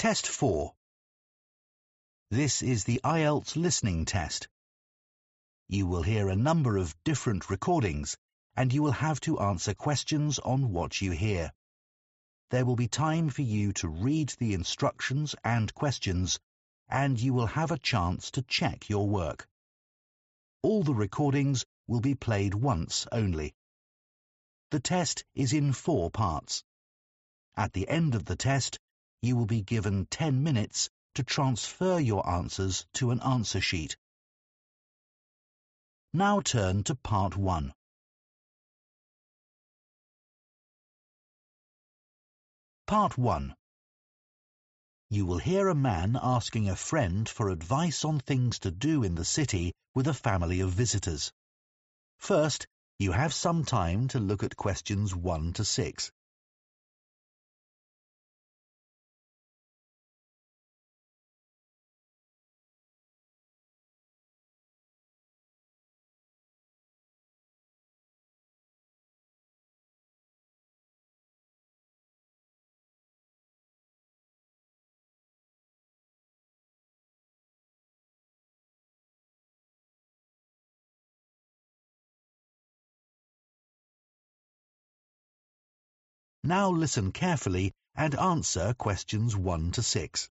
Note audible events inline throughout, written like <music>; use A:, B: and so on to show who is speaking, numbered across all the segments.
A: Test 4. This is the IELTS listening test. You will hear a number of different recordings and you will have to answer questions on what you hear. There will be time for you to read the instructions and questions and you will have a chance to check your work. All the recordings will be played once only. The test is in four parts. At the end of the test, you will be given 10 minutes to transfer your answers to an answer sheet. Now turn to part 1. Part 1. You will hear a man asking a friend for advice on things to do in the city with a family of visitors. First, you have some time to look at questions 1 to 6. Now listen carefully and answer questions 1 to 6.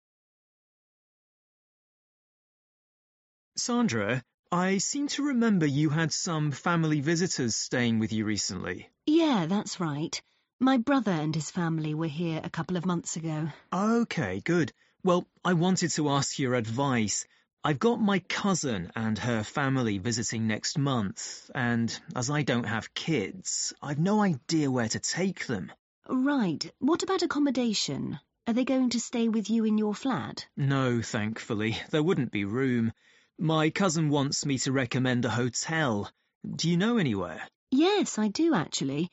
B: Sandra, I seem to remember you had some family visitors staying with you recently.
C: Yeah, that's right. My brother and his family were here a couple of months ago.
B: Okay, good. Well, I wanted to ask your advice. I've got my cousin and her family visiting next month, and as I don't have kids, I've no idea where to take them.
C: Right. What about accommodation? Are they going to stay with you in your flat?
B: No, thankfully. There wouldn't be room. My cousin wants me to recommend a hotel. Do you know anywhere?
C: Yes, I do actually.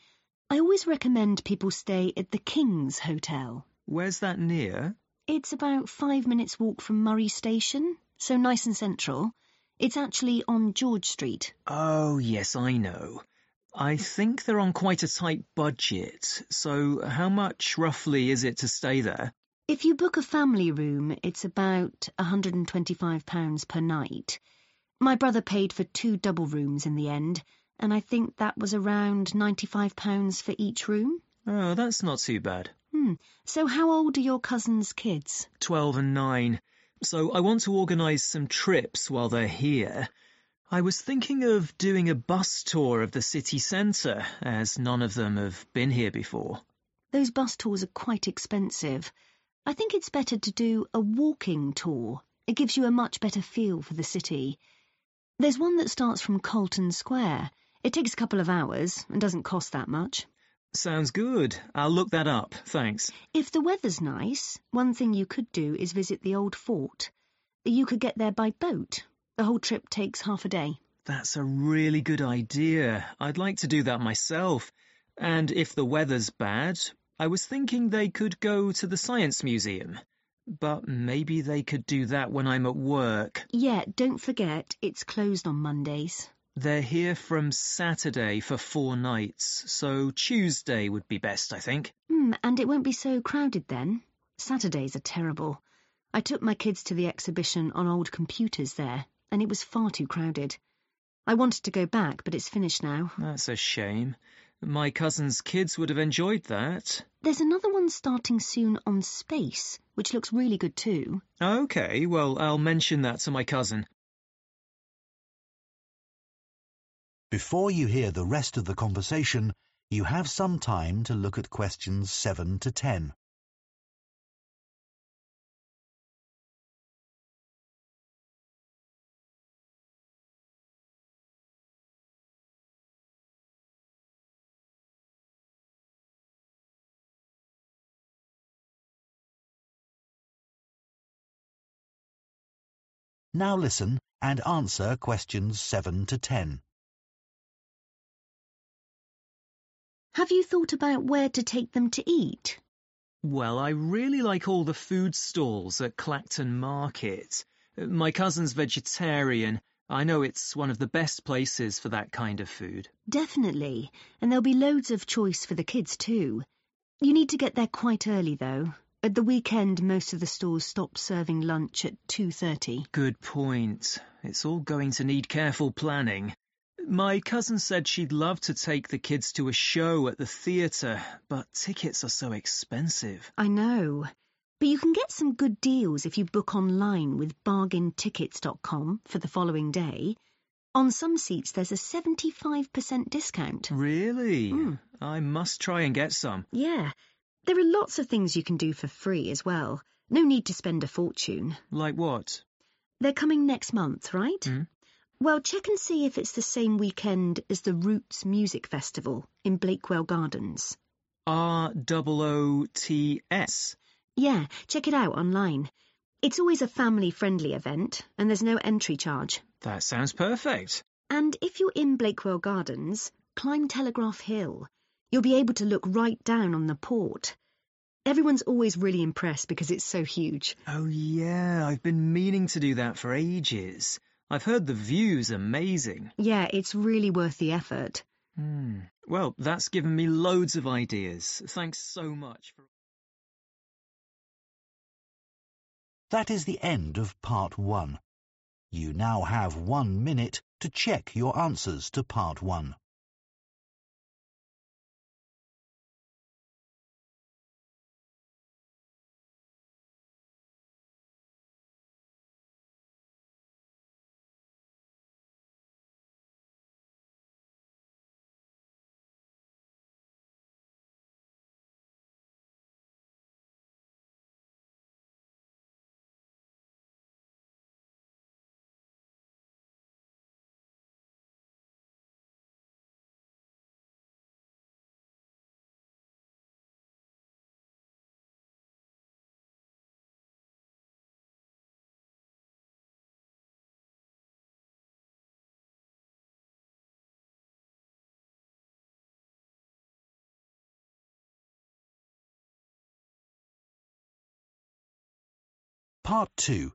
C: I always recommend people stay at the King's Hotel.
B: Where's that near?
C: It's about five minutes walk from Murray Station, so nice and central. It's actually on George Street.
B: Oh, yes, I know. I think they're on quite a tight budget, so how much roughly is it to stay there?
C: If you book a family room, it's about £125 per night. My brother paid for two double rooms in the end, and I think that was around £95 for each room.
B: Oh, that's not too bad.
C: Hmm. So how old are your cousin's kids?
B: Twelve and nine. So I want to organise some trips while they're here. I was thinking of doing a bus tour of the city centre, as none of them have been here before.
C: Those bus tours are quite expensive. I think it's better to do a walking tour. It gives you a much better feel for the city. There's one that starts from Colton Square. It takes a couple of hours and doesn't cost that much.
B: Sounds good. I'll look that up, thanks.
C: If the weather's nice, one thing you could do is visit the old fort. You could get there by boat. The whole trip takes half a day.
B: That's a really good idea. I'd like to do that myself. And if the weather's bad, I was thinking they could go to the Science Museum. But maybe they could do that when I'm at work.
C: Yeah, don't forget, it's closed on Mondays.
B: They're here from Saturday for four nights, so Tuesday would be best, I think.
C: Hmm, and it won't be so crowded then. Saturdays are terrible. I took my kids to the exhibition on old computers there and it was far too crowded. I wanted to go back, but it's finished now.
B: That's a shame. My cousin's kids would have enjoyed that.
C: There's another one starting soon on space, which looks really good too.
B: Okay, well, I'll mention that to my cousin.
A: Before you hear the rest of the conversation, you have some time to look at questions 7 to 10. Now listen and answer questions 7 to 10.
C: Have you thought about where to take them to eat?
B: Well, I really like all the food stalls at Clacton Market. My cousin's vegetarian. I know it's one of the best places for that kind of food.
C: Definitely. And there'll be loads of choice for the kids too. You need to get there quite early though. At the weekend, most of the stores stop serving lunch at 2.30.
B: Good point. It's all going to need careful planning. My cousin said she'd love to take the kids to a show at the theatre, but tickets are so expensive.
C: I know. But you can get some good deals if you book online with bargaintickets.com for the following day. On some seats, there's a 75% discount.
B: Really?
C: Mm.
B: I must try and get some.
C: Yeah. There are lots of things you can do for free as well. No need to spend a fortune.
B: Like what?
C: They're coming next month, right?
B: Mm.
C: Well, check and see if it's the same weekend as the Roots Music Festival in Blakewell Gardens.
B: R O O T S.
C: Yeah, check it out online. It's always a family-friendly event, and there's no entry charge.
B: That sounds perfect.
C: And if you're in Blakewell Gardens, climb Telegraph Hill. You'll be able to look right down on the port. Everyone's always really impressed because it's so huge.
B: Oh yeah, I've been meaning to do that for ages. I've heard the view's amazing.
C: Yeah, it's really worth the effort.
B: Hmm. Well, that's given me loads of ideas. Thanks so much for...
A: That is the end of part one. You now have one minute to check your answers to part one. Part 2.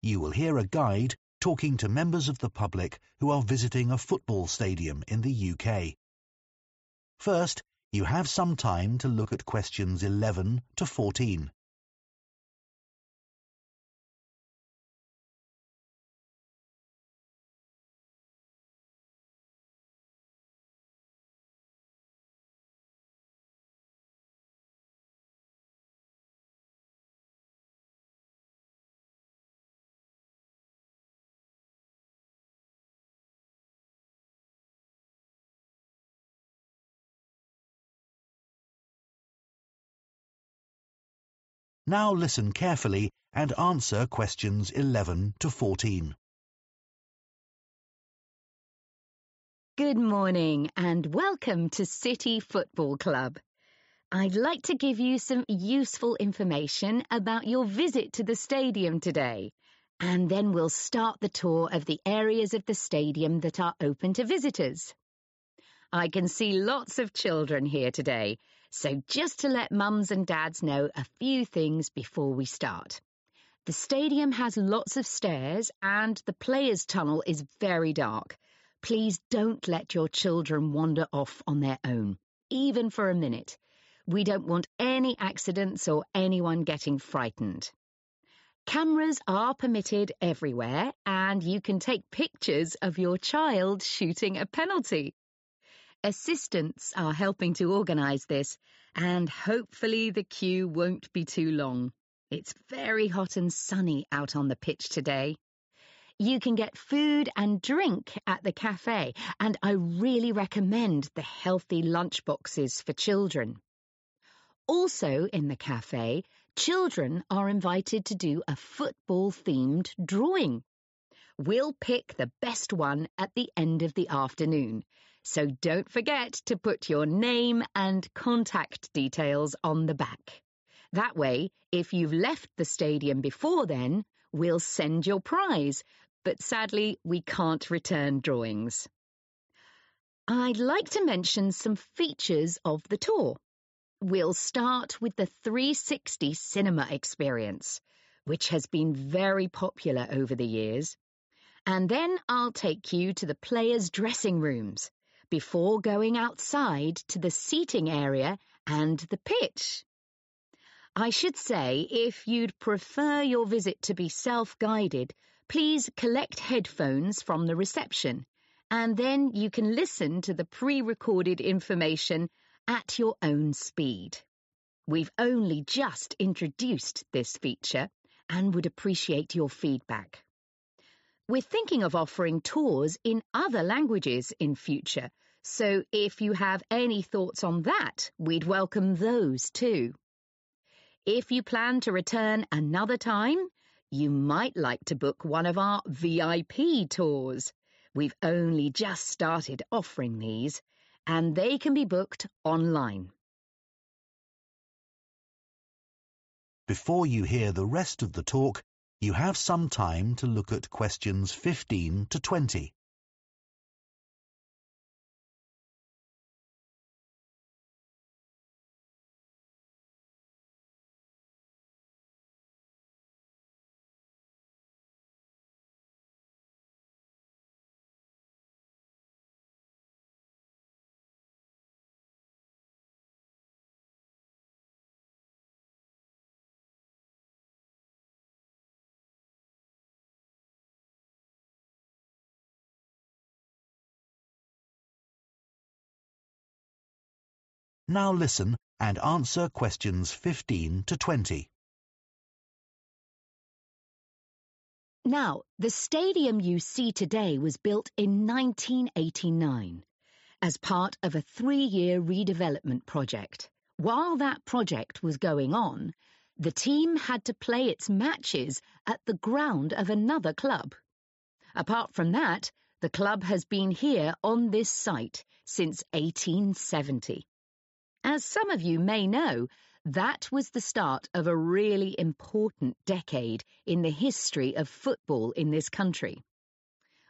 A: You will hear a guide talking to members of the public who are visiting a football stadium in the UK. First, you have some time to look at questions 11 to 14. Now listen carefully and answer questions 11 to 14.
D: Good morning and welcome to City Football Club. I'd like to give you some useful information about your visit to the stadium today, and then we'll start the tour of the areas of the stadium that are open to visitors. I can see lots of children here today, so just to let mums and dads know a few things before we start. The stadium has lots of stairs and the players' tunnel is very dark. Please don't let your children wander off on their own, even for a minute. We don't want any accidents or anyone getting frightened. Cameras are permitted everywhere and you can take pictures of your child shooting a penalty. Assistants are helping to organise this, and hopefully the queue won't be too long. It's very hot and sunny out on the pitch today. You can get food and drink at the cafe, and I really recommend the healthy lunch boxes for children. Also in the cafe, children are invited to do a football themed drawing. We'll pick the best one at the end of the afternoon, so don't forget to put your name and contact details on the back. That way, if you've left the stadium before then, we'll send your prize, but sadly, we can't return drawings. I'd like to mention some features of the tour. We'll start with the 360 cinema experience, which has been very popular over the years. And then I'll take you to the players' dressing rooms, before going outside to the seating area and the pitch. I should say, if you'd prefer your visit to be self-guided, please collect headphones from the reception, and then you can listen to the pre-recorded information at your own speed. We've only just introduced this feature and would appreciate your feedback. We're thinking of offering tours in other languages in future, so if you have any thoughts on that, we'd welcome those too. If you plan to return another time, you might like to book one of our VIP tours. We've only just started offering these, and they can be booked online.
A: Before you hear the rest of the talk, you have some time to look at questions 15 to 20. Now listen and answer questions 15 to 20.
D: Now, the stadium you see today was built in 1989 as part of a three-year redevelopment project. While that project was going on, the team had to play its matches at the ground of another club. Apart from that, the club has been here on this site since 1870. As some of you may know, that was the start of a really important decade in the history of football in this country.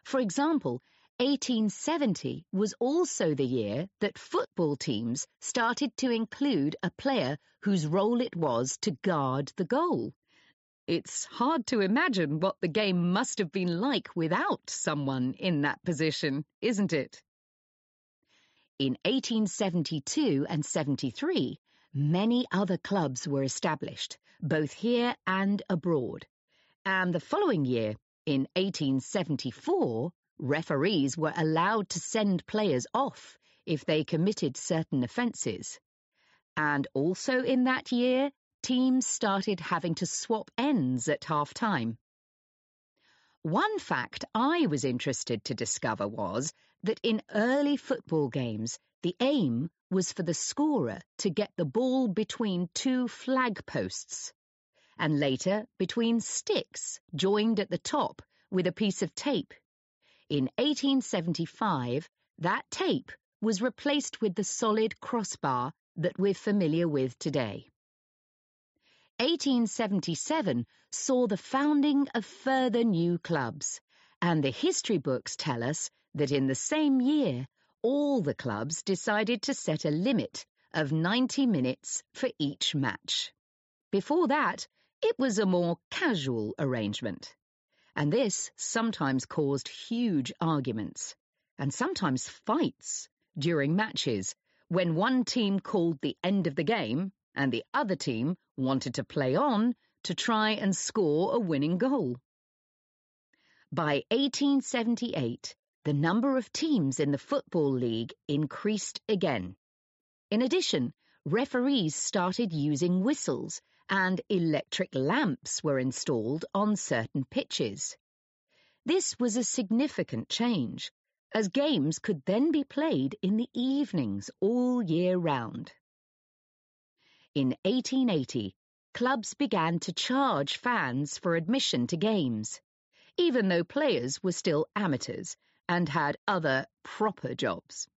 D: For example, 1870 was also the year that football teams started to include a player whose role it was to guard the goal. It's hard to imagine what the game must have been like without someone in that position, isn't it? In 1872 and 73, many other clubs were established, both here and abroad. And the following year, in 1874, referees were allowed to send players off if they committed certain offences. And also in that year, teams started having to swap ends at half time. One fact I was interested to discover was that in early football games, the aim was for the scorer to get the ball between two flag posts, and later between sticks joined at the top with a piece of tape. In 1875, that tape was replaced with the solid crossbar that we're familiar with today. 1877 saw the founding of further new clubs, and the history books tell us that in the same year, all the clubs decided to set a limit of 90 minutes for each match. Before that, it was a more casual arrangement. And this sometimes caused huge arguments, and sometimes fights, during matches, when one team called the end of the game and the other team wanted to play on to try and score a winning goal. By 1878, the number of teams in the Football League increased again. In addition, referees started using whistles and electric lamps were installed on certain pitches. This was a significant change, as games could then be played in the evenings all year round. In 1880, clubs began to charge fans for admission to games, even though players were still amateurs and had other proper jobs.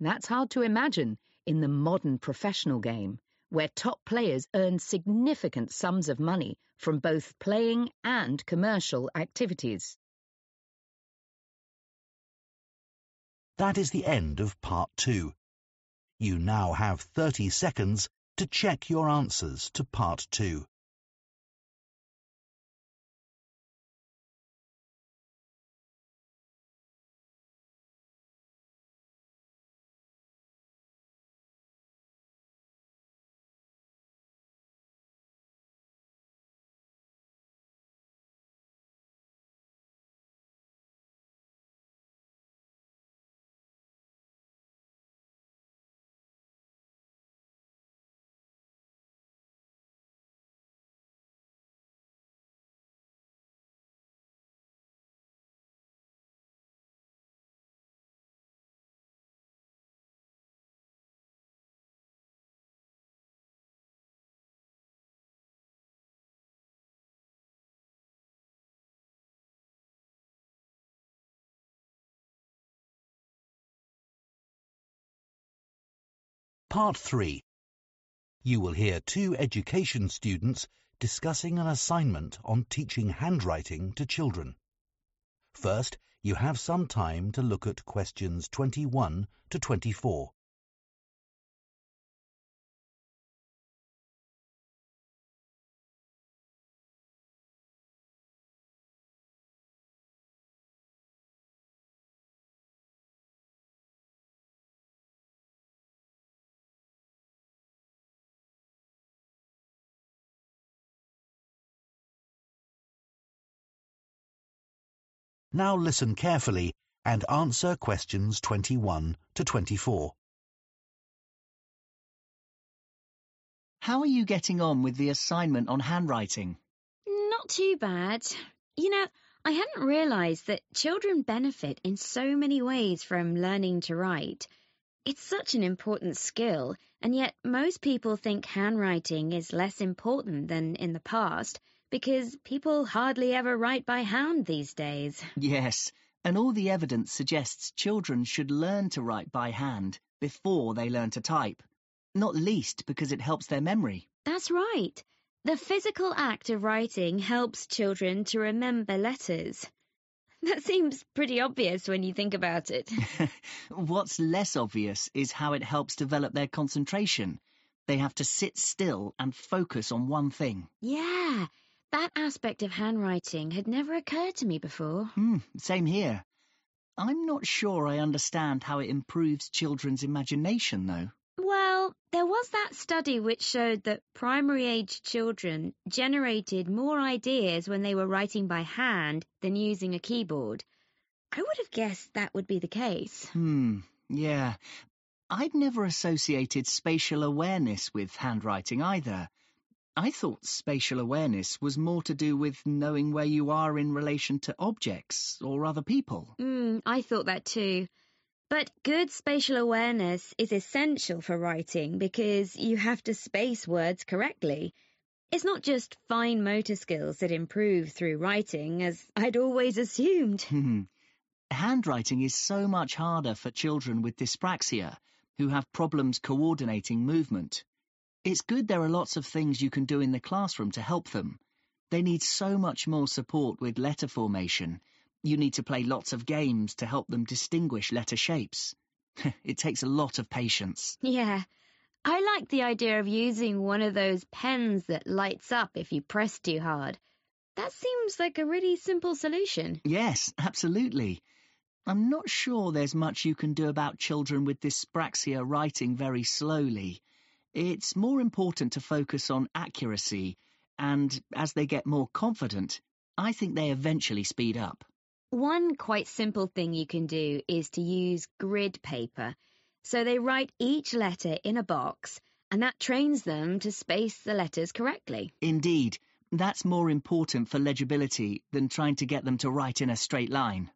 D: That's hard to imagine in the modern professional game, where top players earn significant sums of money from both playing and commercial activities.
A: That is the end of part two. You now have 30 seconds to check your answers to part two. Part 3. You will hear two education students discussing an assignment on teaching handwriting to children. First, you have some time to look at questions 21 to 24. Now listen carefully and answer questions 21 to 24.
E: How are you getting on with the assignment on handwriting?
F: Not too bad. You know, I hadn't realised that children benefit in so many ways from learning to write. It's such an important skill, and yet most people think handwriting is less important than in the past because people hardly ever write by hand these days.
E: Yes, and all the evidence suggests children should learn to write by hand before they learn to type, not least because it helps their memory.
F: That's right. The physical act of writing helps children to remember letters. <laughs> That seems pretty obvious when you think about it. <laughs>
E: What's less obvious is how it helps develop their concentration. They have to sit still and focus on one thing.
F: yeah, that aspect of handwriting had never occurred to me before.
E: Hmm, same here. I'm not sure I understand how it improves children's imagination, though.
F: Well, there was that study which showed that primary age children generated more ideas when they were writing by hand than using a keyboard. I would have guessed that would be the case.
E: Hmm, yeah. I'd never associated spatial awareness with handwriting either. I thought spatial awareness was more to do with knowing where you are in relation to objects or other people.
F: Mm, I thought that too. But good spatial awareness is essential for writing because you have to space words correctly. It's not just fine motor skills that improve through writing, as I'd always assumed. <laughs>
E: Handwriting is so much harder for children with dyspraxia, who have problems coordinating movement. It's good there are lots of things you can do in the classroom to help them. They need so much more support with letter formation. You need to play lots of games to help them distinguish letter shapes. <laughs> it takes a lot of patience.
F: Yeah. I like the idea of using one of those pens that lights up if you press too hard. That seems like a really simple solution.
E: Yes, absolutely. I'm not sure there's much you can do about children with dyspraxia writing very slowly. It's more important to focus on accuracy, and as they get more confident, I think they eventually speed up.
F: One quite simple thing you can do is to use grid paper. So they write each letter in a box, and that trains them to space the letters correctly.
E: Indeed, that's more important for legibility than trying to get them to write in a straight line.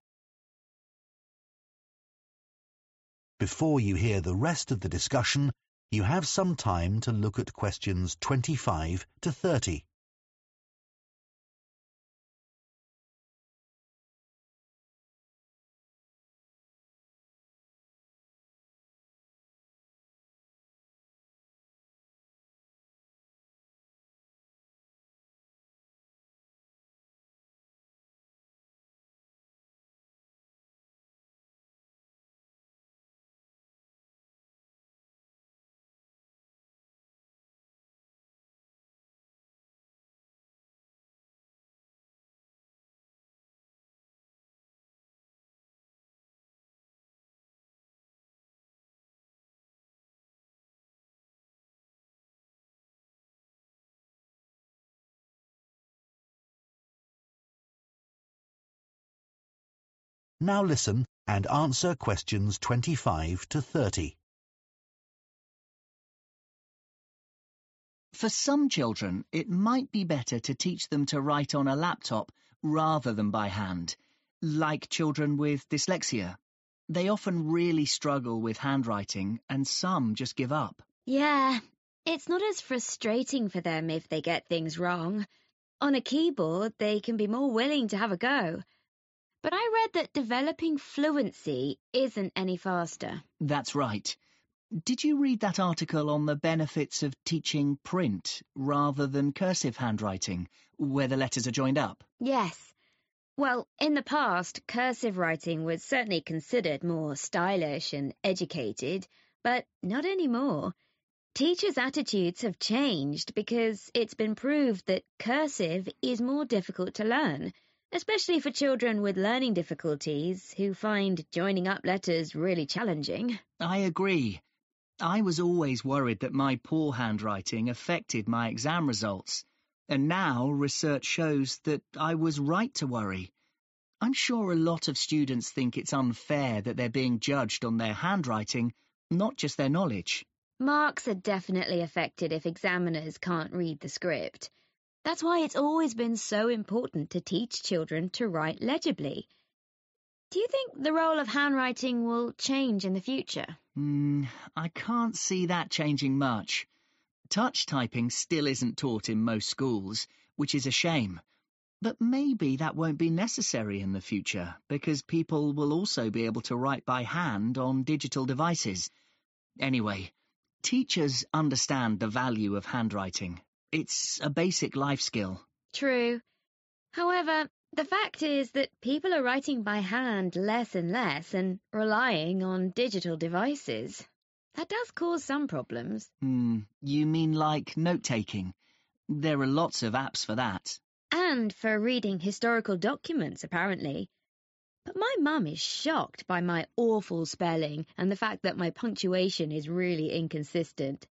A: Before you hear the rest of the discussion, you have some time to look at questions 25 to 30. Now listen and answer questions 25 to 30.
E: For some children, it might be better to teach them to write on a laptop rather than by hand, like children with dyslexia. They often really struggle with handwriting, and some just give up.
F: Yeah, it's not as frustrating for them if they get things wrong. On a keyboard, they can be more willing to have a go. But I read that developing fluency isn't any faster.
E: That's right. Did you read that article on the benefits of teaching print rather than cursive handwriting, where the letters are joined up?
F: Yes. Well, in the past, cursive writing was certainly considered more stylish and educated, but not anymore. Teachers' attitudes have changed because it's been proved that cursive is more difficult to learn, especially for children with learning difficulties who find joining up letters really challenging.
E: I agree. I was always worried that my poor handwriting affected my exam results, and now research shows that I was right to worry. I'm sure a lot of students think it's unfair that they're being judged on their handwriting, not just their knowledge.
F: Marks are definitely affected if examiners can't read the script. That's why it's always been so important to teach children to write legibly. Do you think the role of handwriting will change in the future?
E: Hmm, I can't see that changing much. Touch typing still isn't taught in most schools, which is a shame. But maybe that won't be necessary in the future, because people will also be able to write by hand on digital devices. Anyway, teachers understand the value of handwriting. It's a basic life skill.
F: True. However, the fact is that people are writing by hand less and less and relying on digital devices. That does cause some problems.
E: Hmm, you mean like note-taking? There are lots of apps for that.
F: And for reading historical documents, apparently. But my mum is shocked by my awful spelling and the fact that my punctuation is really inconsistent.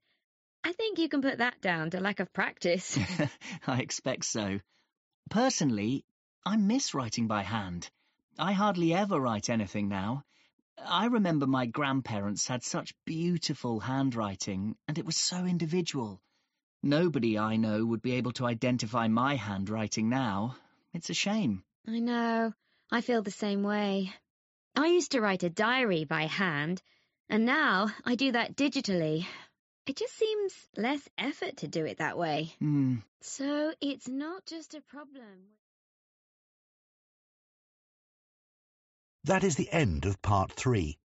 F: I think you can put that down to lack of practice. <laughs>
E: I expect so. Personally, I miss writing by hand. I hardly ever write anything now. I remember my grandparents had such beautiful handwriting, and it was so individual. Nobody I know would be able to identify my handwriting now. It's a shame.
F: I know. I feel the same way. I used to write a diary by hand, and now I do that digitally. It just seems less effort to do it that way.
E: Hmm.
F: So it's not just a problem.
A: That is the end of part three.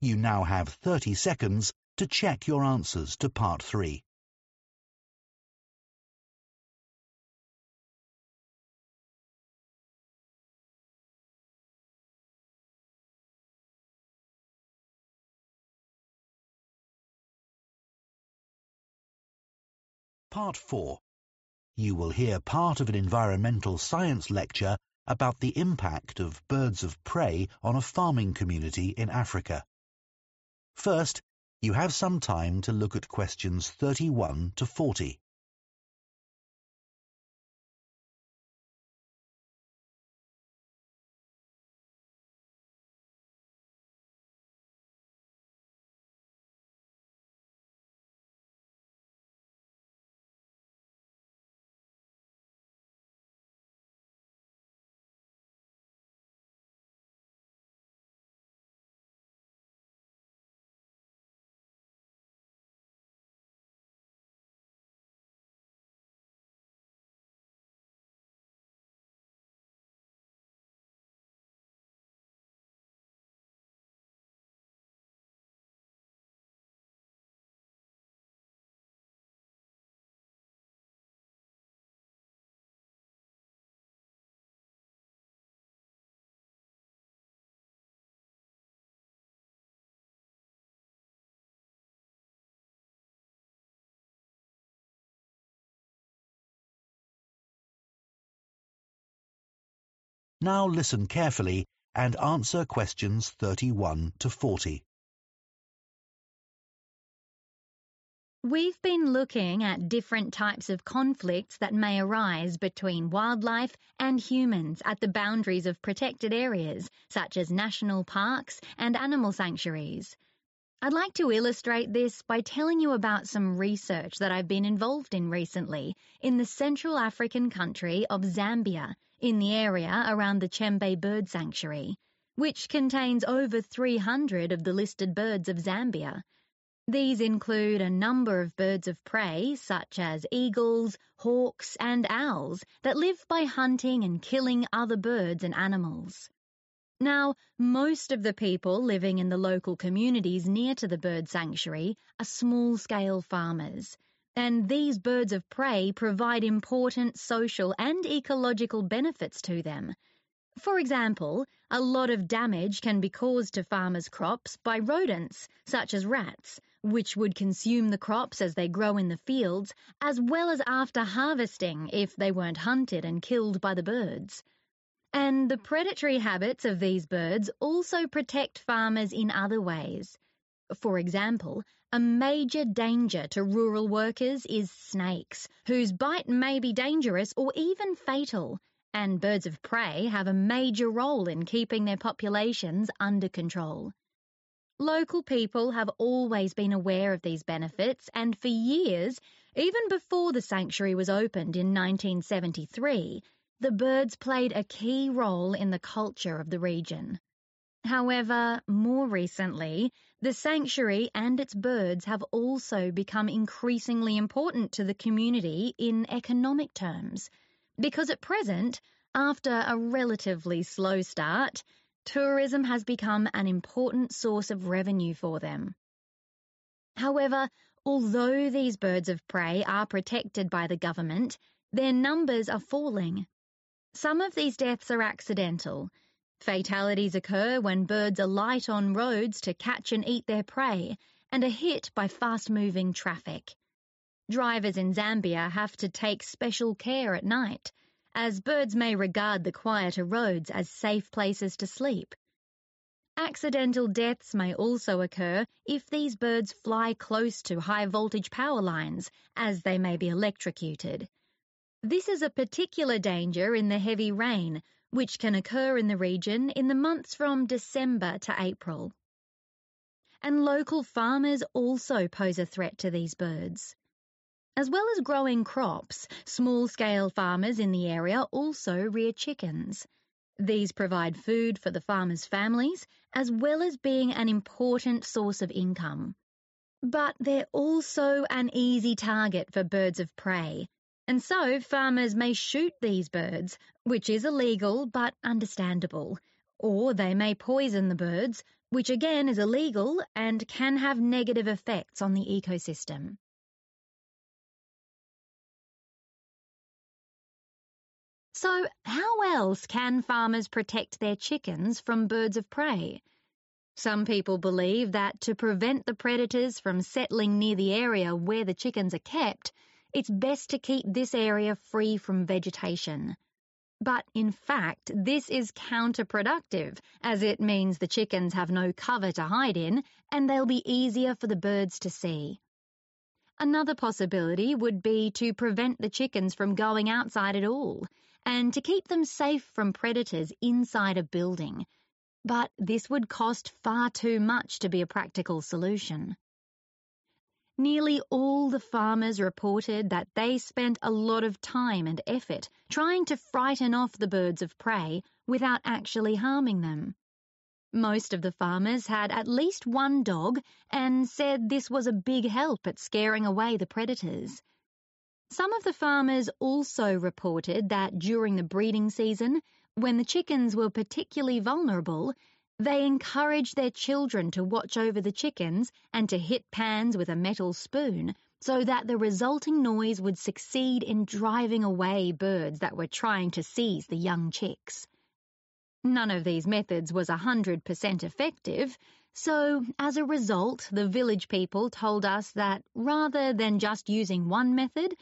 A: You now have 30 seconds to check your answers to part three. Part 4. You will hear part of an environmental science lecture about the impact of birds of prey on a farming community in Africa. First, you have some time to look at questions 31 to 40. Now listen carefully and answer questions 31 to 40.
G: We've been looking at different types of conflicts that may arise between wildlife and humans at the boundaries of protected areas, such as national parks and animal sanctuaries. I'd like to illustrate this by telling you about some research that I've been involved in recently in the Central African country of Zambia, in the area around the Chembe Bird Sanctuary, which contains over 300 of the listed birds of Zambia. These include a number of birds of prey, such as eagles, hawks, and owls, that live by hunting and killing other birds and animals. Now, most of the people living in the local communities near to the bird sanctuary are small-scale farmers, and these birds of prey provide important social and ecological benefits to them. For example, a lot of damage can be caused to farmers' crops by rodents, such as rats, which would consume the crops as they grow in the fields, as well as after harvesting if they weren't hunted and killed by the birds. And the predatory habits of these birds also protect farmers in other ways. For example, a major danger to rural workers is snakes, whose bite may be dangerous or even fatal, and birds of prey have a major role in keeping their populations under control. Local people have always been aware of these benefits, and for years, even before the sanctuary was opened in 1973, the birds played a key role in the culture of the region. However, more recently, the sanctuary and its birds have also become increasingly important to the community in economic terms, because at present, after a relatively slow start, tourism has become an important source of revenue for them. However, although these birds of prey are protected by the government, their numbers are falling. Some of these deaths are accidental. Fatalities occur when birds alight on roads to catch and eat their prey and are hit by fast-moving traffic. Drivers in Zambia have to take special care at night, as birds may regard the quieter roads as safe places to sleep. Accidental deaths may also occur if these birds fly close to high-voltage power lines, as they may be electrocuted. This is a particular danger in the heavy rain, which can occur in the region in the months from December to April. And local farmers also pose a threat to these birds. As well as growing crops, small-scale farmers in the area also rear chickens. These provide food for the farmers' families, as well as being an important source of income. But they're also an easy target for birds of prey, and so farmers may shoot these birds, which is illegal but understandable. Or they may poison the birds, which again is illegal and can have negative effects on the ecosystem. So, how else can farmers protect their chickens from birds of prey? Some people believe that to prevent the predators from settling near the area where the chickens are kept, it's best to keep this area free from vegetation. But in fact, this is counterproductive, as it means the chickens have no cover to hide in and they'll be easier for the birds to see. Another possibility would be to prevent the chickens from going outside at all and to keep them safe from predators inside a building. But this would cost far too much to be a practical solution. Nearly all the farmers reported that they spent a lot of time and effort trying to frighten off the birds of prey without actually harming them. Most of the farmers had at least one dog and said this was a big help at scaring away the predators. Some of the farmers also reported that during the breeding season, when the chickens were particularly vulnerable, they encouraged their children to watch over the chickens and to hit pans with a metal spoon so that the resulting noise would succeed in driving away birds that were trying to seize the young chicks. None of these methods was 100% effective, so as a result, the village people told us that rather than just using one method,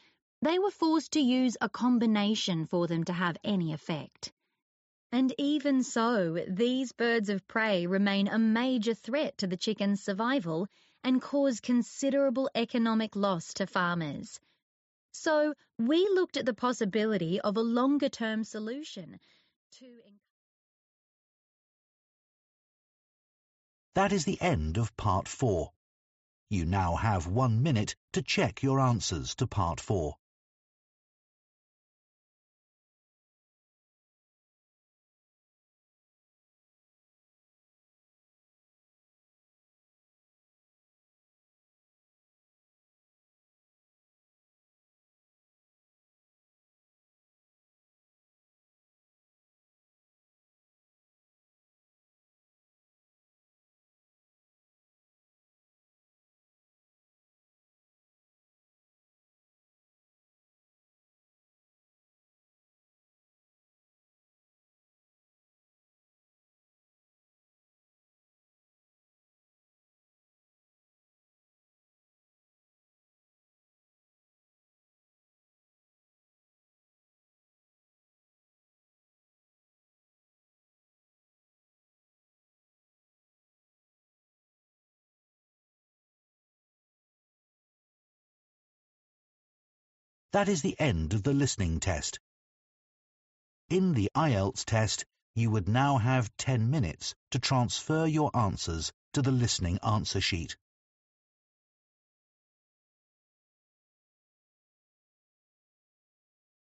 G: they were forced to use a combination for them to have any effect. And even so, these birds of prey remain a major threat to the chicken's survival and cause considerable economic loss to farmers. So, we looked at the possibility of a longer term solution to.
A: That is the end of part four. You now have one minute to check your answers to part four. That is the end of the listening test. In the IELTS test, you would now have 10 minutes to transfer your answers to the listening answer sheet.